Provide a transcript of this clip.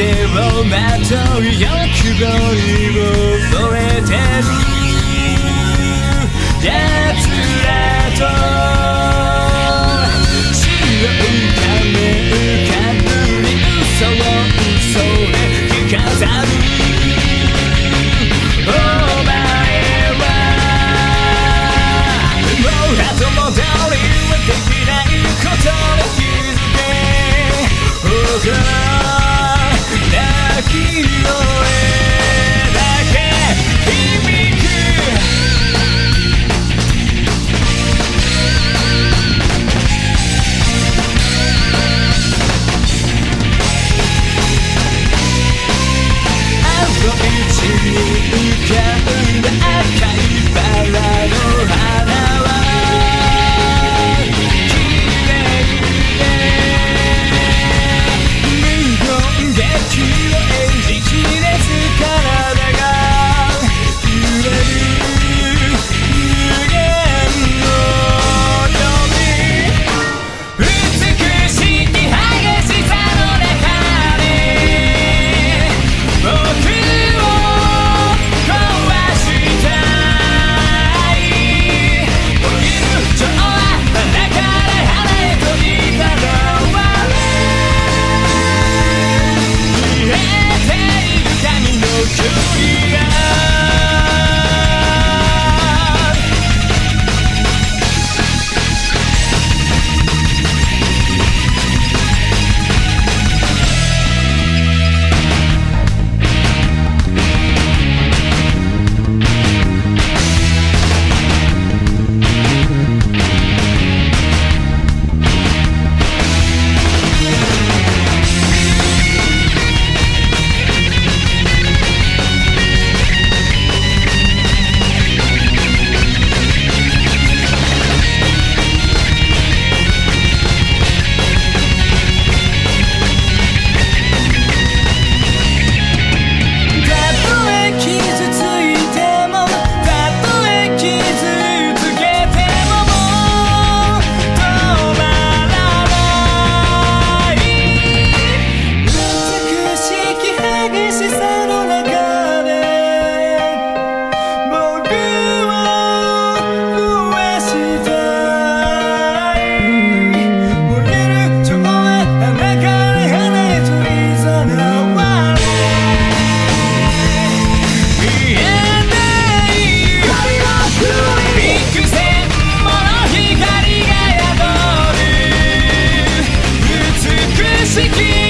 をまとう欲望に溺れて seeking